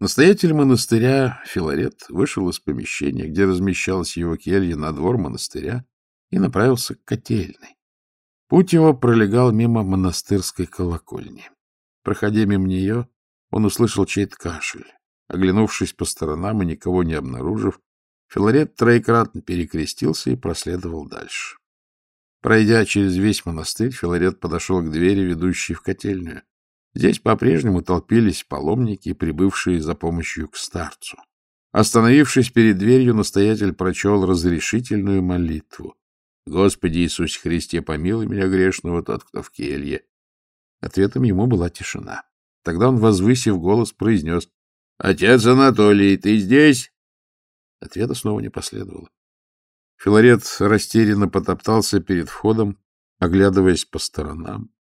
Настоятель монастыря Филарет вышел из помещения, где размещалась его келья на двор монастыря, и направился к котельной. Путь его пролегал мимо монастырской колокольни. Проходя мимо нее, он услышал чей-то кашель. Оглянувшись по сторонам и никого не обнаружив, Филарет троекратно перекрестился и проследовал дальше. Пройдя через весь монастырь, Филарет подошел к двери, ведущей в котельную. Здесь по-прежнему толпились паломники, прибывшие за помощью к старцу. Остановившись перед дверью, настоятель прочел разрешительную молитву. «Господи Иисусе Христе, помилуй меня грешного, тот, кто в келье». Ответом ему была тишина. Тогда он, возвысив голос, произнес «Отец Анатолий, ты здесь?» Ответа снова не последовало. Филарет растерянно потоптался перед входом, оглядываясь по сторонам.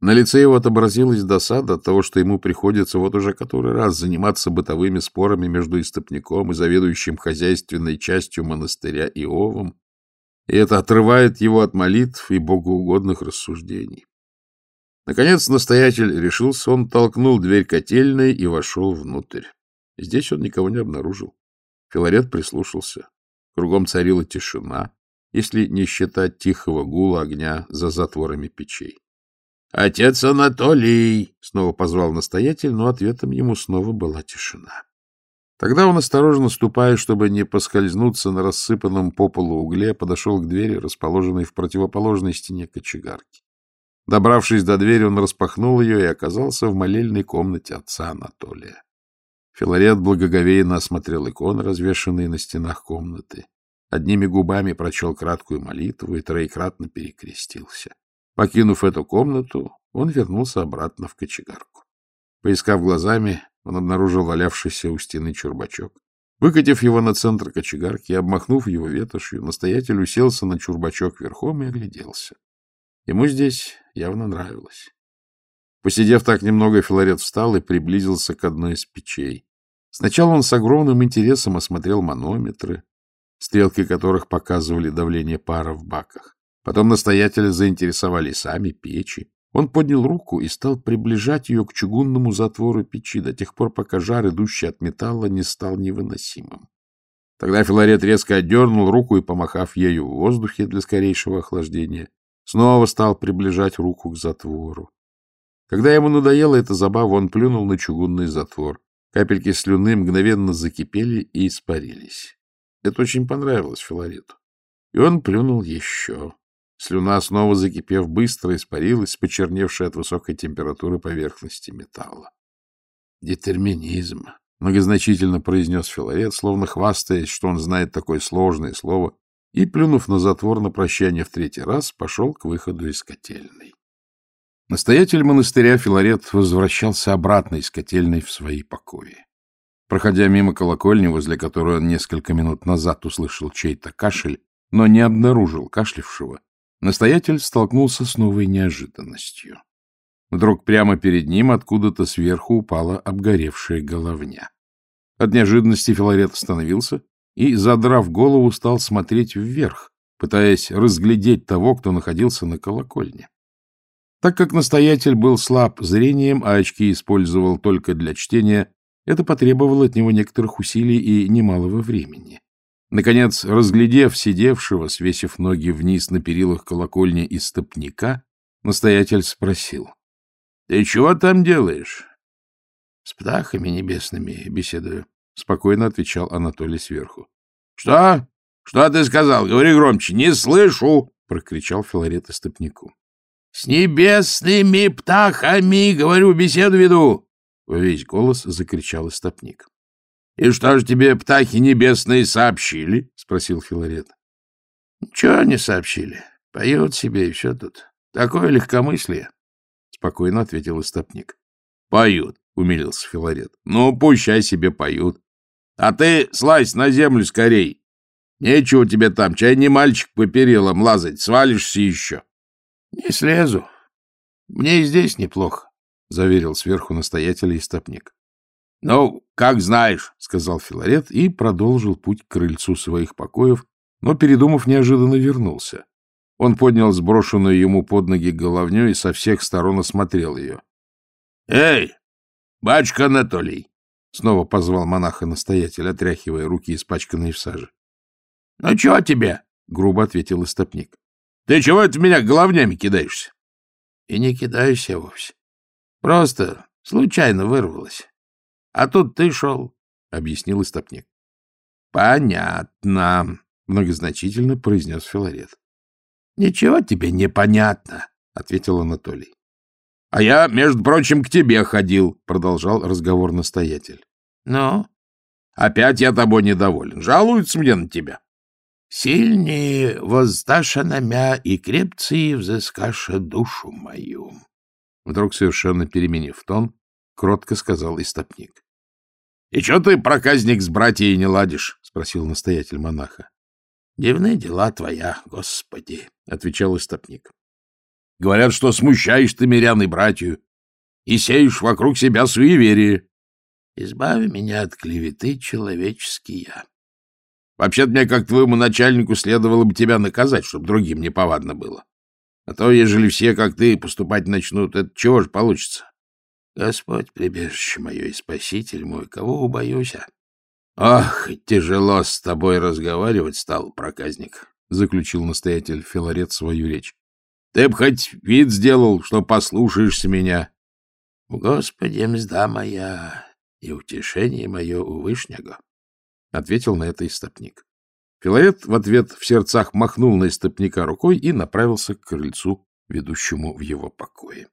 На лице его отобразилась досада от того, что ему приходится вот уже который раз заниматься бытовыми спорами между истопником и заведующим хозяйственной частью монастыря Иовом, и это отрывает его от молитв и богоугодных рассуждений. Наконец настоятель решился, он толкнул дверь котельной и вошел внутрь. Здесь он никого не обнаружил. Филарет прислушался. Кругом царила тишина, если не считать тихого гула огня за затворами печей. — Отец Анатолий! — снова позвал настоятель, но ответом ему снова была тишина. Тогда он, осторожно ступая, чтобы не поскользнуться на рассыпанном по полу угле, подошел к двери, расположенной в противоположной стене кочегарки. Добравшись до двери, он распахнул ее и оказался в молельной комнате отца Анатолия. Филарет благоговейно осмотрел иконы, развешанные на стенах комнаты. Одними губами прочел краткую молитву и троекратно перекрестился. Покинув эту комнату, он вернулся обратно в кочегарку. Поискав глазами, он обнаружил валявшийся у стены чурбачок. Выкатив его на центр кочегарки и обмахнув его ветошью, настоятель уселся на чурбачок верхом и огляделся. Ему здесь явно нравилось. Посидев так немного, Филарет встал и приблизился к одной из печей. Сначала он с огромным интересом осмотрел манометры, стрелки которых показывали давление пара в баках. Потом настоятеля заинтересовали сами печи. Он поднял руку и стал приближать ее к чугунному затвору печи до тех пор, пока жар, идущий от металла, не стал невыносимым. Тогда Филарет резко отдернул руку и, помахав ею в воздухе для скорейшего охлаждения, снова стал приближать руку к затвору. Когда ему надоела эта забава, он плюнул на чугунный затвор. Капельки слюны мгновенно закипели и испарились. Это очень понравилось Филарету. И он плюнул еще. Слюна, снова закипев, быстро испарилась, почерневшая от высокой температуры поверхности металла. «Детерминизм», — многозначительно произнес Филарет, словно хвастаясь, что он знает такое сложное слово, и, плюнув на затвор на прощание в третий раз, пошел к выходу из котельной. Настоятель монастыря Филарет возвращался обратно из котельной в свои покои. Проходя мимо колокольни, возле которой он несколько минут назад услышал чей-то кашель, но не обнаружил кашлявшего, Настоятель столкнулся с новой неожиданностью. Вдруг прямо перед ним откуда-то сверху упала обгоревшая головня. От неожиданности Филарет остановился и, задрав голову, стал смотреть вверх, пытаясь разглядеть того, кто находился на колокольне. Так как настоятель был слаб зрением, а очки использовал только для чтения, это потребовало от него некоторых усилий и немалого времени. Наконец, разглядев сидевшего, свесив ноги вниз на перилах колокольни и стопника, настоятель спросил. — Ты чего там делаешь? — С птахами небесными беседую, — спокойно отвечал Анатолий сверху. — Что? Что ты сказал? Говори громче. Не слышу! — прокричал Филарет стопнику. — С небесными птахами, говорю, беседу веду! — во весь голос закричал истопник. И что же тебе птахи небесные сообщили? — спросил Филарет. — Ничего они сообщили. Поют себе, и все тут. Такое легкомыслие. — спокойно ответил истопник. — Поют, — умилился Филарет. — Ну, пущай себе поют. А ты слазь на землю скорей. Нечего тебе там, чай не мальчик по перилам лазать, свалишься еще. — Не слезу. Мне и здесь неплохо, — заверил сверху настоятель истопник. — Ну, как знаешь, — сказал Филарет и продолжил путь к крыльцу своих покоев, но, передумав, неожиданно вернулся. Он поднял сброшенную ему под ноги головню и со всех сторон осмотрел ее. — Эй, батюшка Анатолий, — снова позвал монаха-настоятель, отряхивая руки, испачканные в саже. — Ну, чего тебе? — грубо ответил истопник. — Ты чего это в меня головнями кидаешься? — И не кидаюсь я вовсе. Просто случайно вырвалось. А тут ты шел, — объяснил истопник. — Понятно, — многозначительно произнес Филарет. — Ничего тебе не понятно, — ответил Анатолий. — А я, между прочим, к тебе ходил, — продолжал разговор настоятель. — Ну? — Опять я тобой недоволен. Жалуются мне на тебя. — Сильнее воздаша намя и крепции взыскаша душу мою. Вдруг, совершенно переменив тон, кротко сказал истопник. — И что ты, проказник, с братьей не ладишь? — спросил настоятель монаха. — Дивны дела твоя, Господи, — отвечал истопник. Говорят, что смущаешь ты мирян и братью и сеешь вокруг себя суеверие. Избави меня от клеветы человеческие. Вообще-то мне, как твоему начальнику, следовало бы тебя наказать, чтобы другим неповадно было. А то, ежели все, как ты, поступать начнут, это чего же получится? Господь, прибежище мое и спаситель мой, кого убоюсь, а? Ах, тяжело с тобой разговаривать стал, проказник, — заключил настоятель Филарет свою речь. Ты б хоть вид сделал, что послушаешься меня. — Господи, мзда моя и утешение мое у Вышнего, — ответил на это истопник. Филарет в ответ в сердцах махнул на истопника рукой и направился к крыльцу, ведущему в его покое.